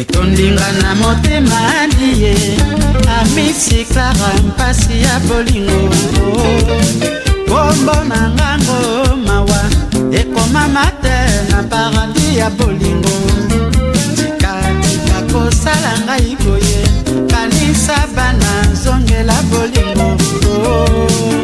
etondinga na motema ali ye amisi klara mpasi ya bolingo kombo na ngango mawa ekomama te na paradis ya bolingo tikatika kosala ngai boye kanisa bana zongela bolingo oh, oh, oh.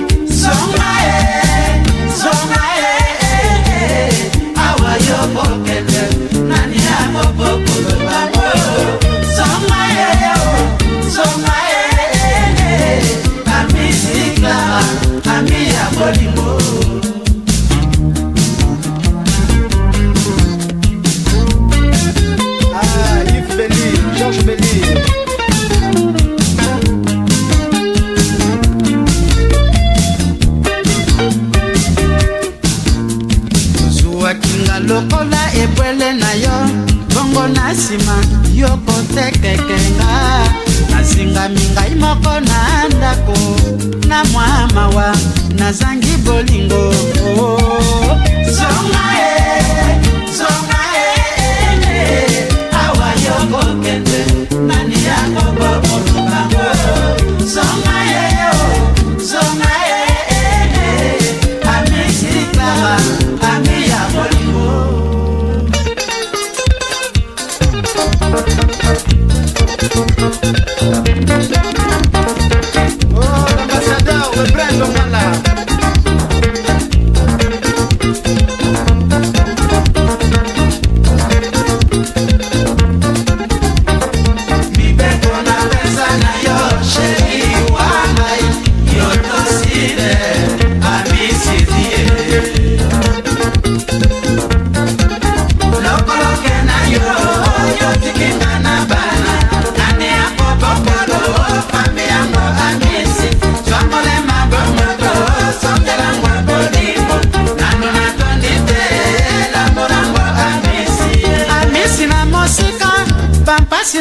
lokola ebwele na yo bongo na nsima yo kotekekenga nasingami ngai moko na ndako na mwa mawa nazangi bolingo oh. Thank you.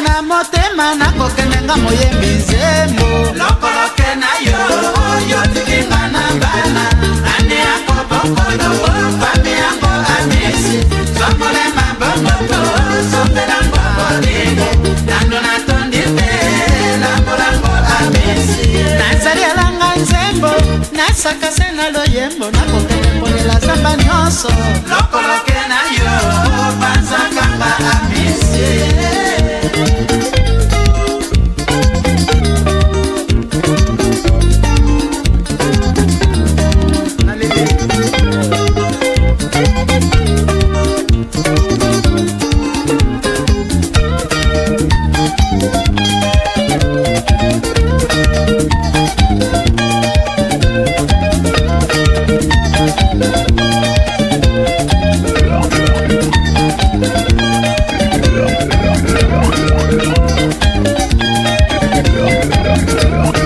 kasi na motema nakokendenga moyembi nzembo lokoloke na yo oyo tikinga na bana ane yango bokolobo pami yango amisi sombolema bomoko sombelango bolingo nando natondi te lambolango amisi nazalielanga nzembo nasakase na loyembo nakokende ponela zamba nyonso lokoloke na yo banzakanga amisi Yeah.